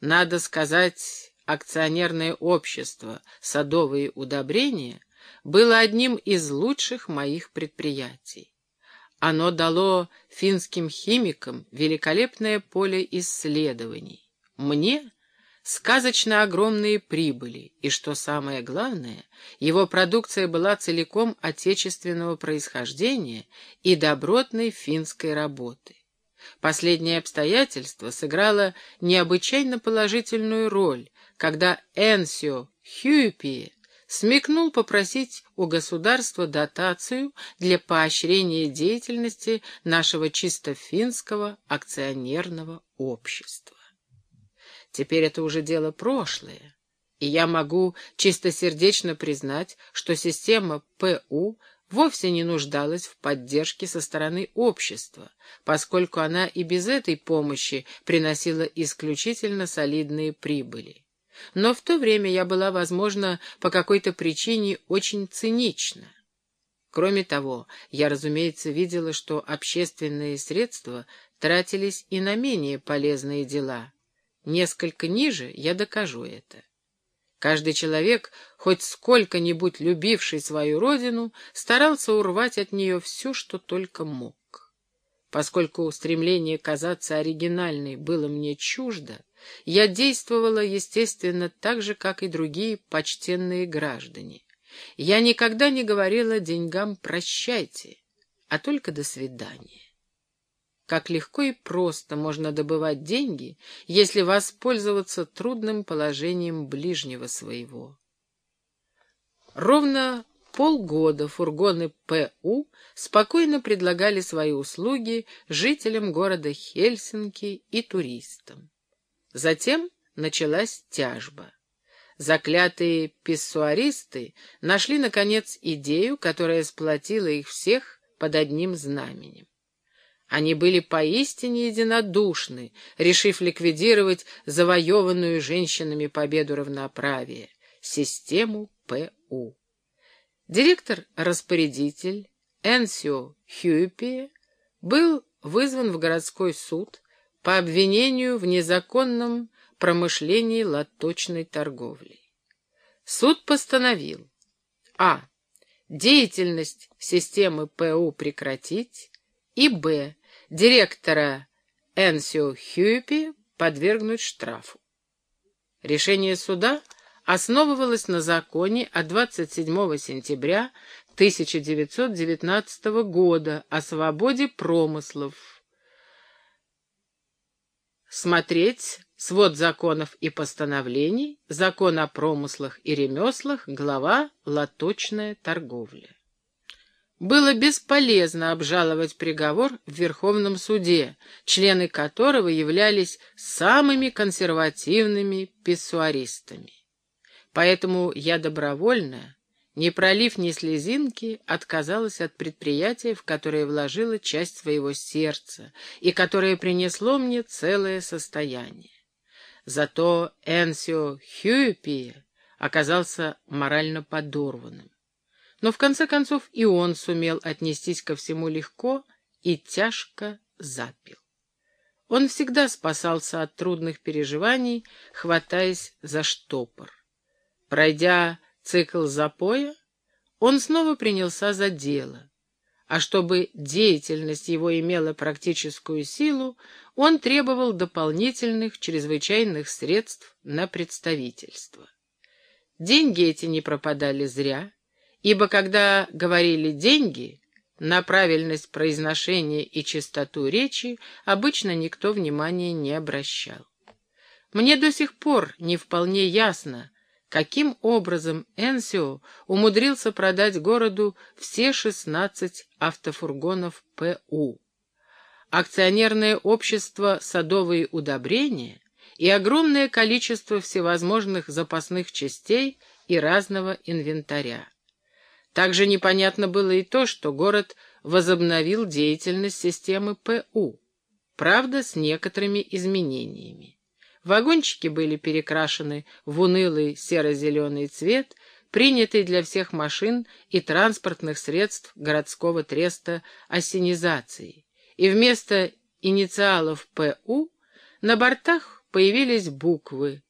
надо сказать, акционерное общество «Садовые удобрения» было одним из лучших моих предприятий. Оно дало финским химикам великолепное поле исследований. Мне — сказочно огромные прибыли, и, что самое главное, его продукция была целиком отечественного происхождения и добротной финской работы. Последнее обстоятельство сыграло необычайно положительную роль, когда Энсио Хьюпи смекнул попросить у государства дотацию для поощрения деятельности нашего чисто финского акционерного общества. Теперь это уже дело прошлое, и я могу чистосердечно признать, что система ПУ вовсе не нуждалась в поддержке со стороны общества, поскольку она и без этой помощи приносила исключительно солидные прибыли. Но в то время я была, возможно, по какой-то причине очень цинична. Кроме того, я, разумеется, видела, что общественные средства тратились и на менее полезные дела. Несколько ниже я докажу это. Каждый человек, хоть сколько-нибудь любивший свою родину, старался урвать от нее все, что только мог. Поскольку стремление казаться оригинальной было мне чуждо, я действовала, естественно, так же, как и другие почтенные граждане. Я никогда не говорила деньгам «прощайте», а только «до свидания». Как легко и просто можно добывать деньги, если воспользоваться трудным положением ближнего своего. Ровно полгода фургоны ПУ спокойно предлагали свои услуги жителям города Хельсинки и туристам. Затем началась тяжба. Заклятые писсуаристы нашли, наконец, идею, которая сплотила их всех под одним знаменем. Они были поистине единодушны, решив ликвидировать завоеванную женщинами победу равноправия — систему ПУ. Директор-распорядитель Энсио Хьюпи был вызван в городской суд по обвинению в незаконном промышлении лоточной торговлей. Суд постановил а. Деятельность системы ПУ прекратить и б директора Энсио Хьюпи подвергнуть штрафу. Решение суда основывалось на законе от 27 сентября 1919 года о свободе промыслов. Смотреть свод законов и постановлений, закон о промыслах и ремеслах, глава «Лоточная торговля». Было бесполезно обжаловать приговор в Верховном суде, члены которого являлись самыми консервативными писсуаристами. Поэтому я добровольно, не пролив ни слезинки, отказалась от предприятия, в которое вложила часть своего сердца и которое принесло мне целое состояние. Зато Энсио Хьюпи оказался морально подорванным. Но в конце концов и он сумел отнестись ко всему легко и тяжко запил. Он всегда спасался от трудных переживаний, хватаясь за штопор. Пройдя цикл запоя, он снова принялся за дело. А чтобы деятельность его имела практическую силу, он требовал дополнительных чрезвычайных средств на представительство. Деньги эти не пропадали зря, ибо когда говорили «деньги», на правильность произношения и чистоту речи обычно никто внимания не обращал. Мне до сих пор не вполне ясно, каким образом Энсио умудрился продать городу все 16 автофургонов ПУ. Акционерное общество «Садовые удобрения» и огромное количество всевозможных запасных частей и разного инвентаря. Также непонятно было и то, что город возобновил деятельность системы ПУ, правда, с некоторыми изменениями. Вагончики были перекрашены в унылый серо-зеленый цвет, принятый для всех машин и транспортных средств городского треста осенизации, и вместо инициалов ПУ на бортах появились буквы